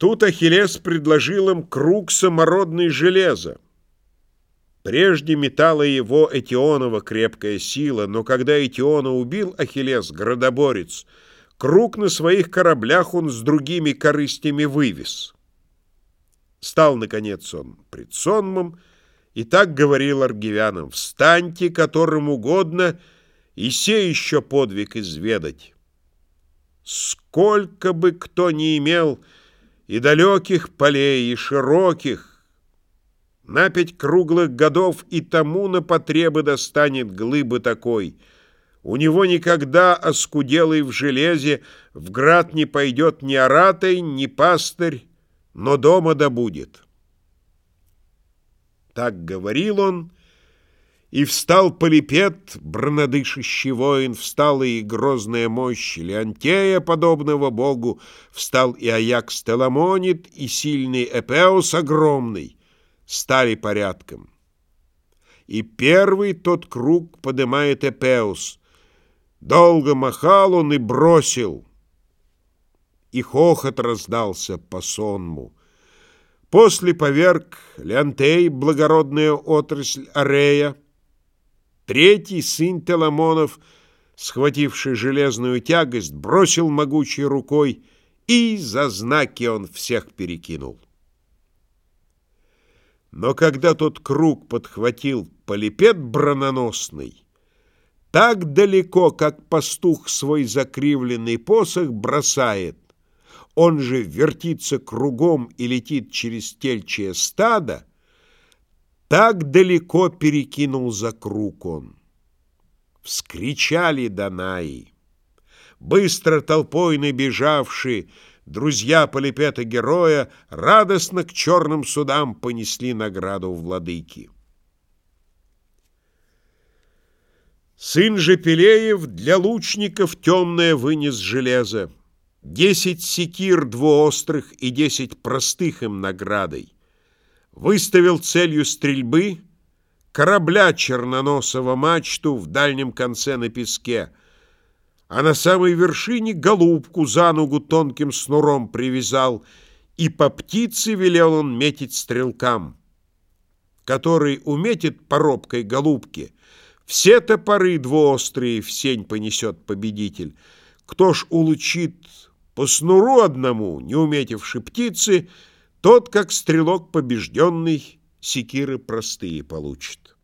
Тут Ахиллес предложил им круг самородной железа. Прежде метала его Этионова крепкая сила, но когда Этиона убил Ахиллес, градоборец, круг на своих кораблях он с другими корыстями вывез. Стал, наконец, он пред сонмом, и так говорил аргивянам, «Встаньте, которым угодно, и се еще подвиг изведать. Сколько бы кто ни имел и далеких полей, и широких, на пять круглых годов и тому на потребы достанет глыбы такой. У него никогда оскуделый в железе в град не пойдет ни оратой, ни пастырь, но дома добудет. Так говорил он, и встал Полипет, бронодышащий воин, встала и грозная мощь Леонтея, подобного богу, встал и Аякс Теламонит, и сильный Эпеус огромный, стали порядком. И первый тот круг подымает Эпеус. Долго махал он и бросил, и хохот раздался по сонму. После поверг Леонтей, благородная отрасль Арея, Третий сын Теламонов, схвативший железную тягость, бросил могучей рукой, и за знаки он всех перекинул. Но когда тот круг подхватил полипет брононосный, так далеко, как пастух свой закривленный посох бросает, он же вертится кругом и летит через тельчее стадо, так далеко перекинул за круг он. Вскричали Данаи. Быстро толпой набежавшие, друзья Полипета героя радостно к черным судам понесли награду владыки. Сын же Пелеев для лучников темное вынес железо, Десять секир двуострых и десять простых им наградой выставил целью стрельбы корабля черноносого мачту в дальнем конце на песке, а на самой вершине голубку за ногу тонким снуром привязал, и по птице велел он метить стрелкам, который уметит по робкой голубке. Все топоры двуострые в сень понесет победитель. Кто ж улучит по снуру одному, не уметивши птицы, тот, как стрелок побежденный, секиры простые получит.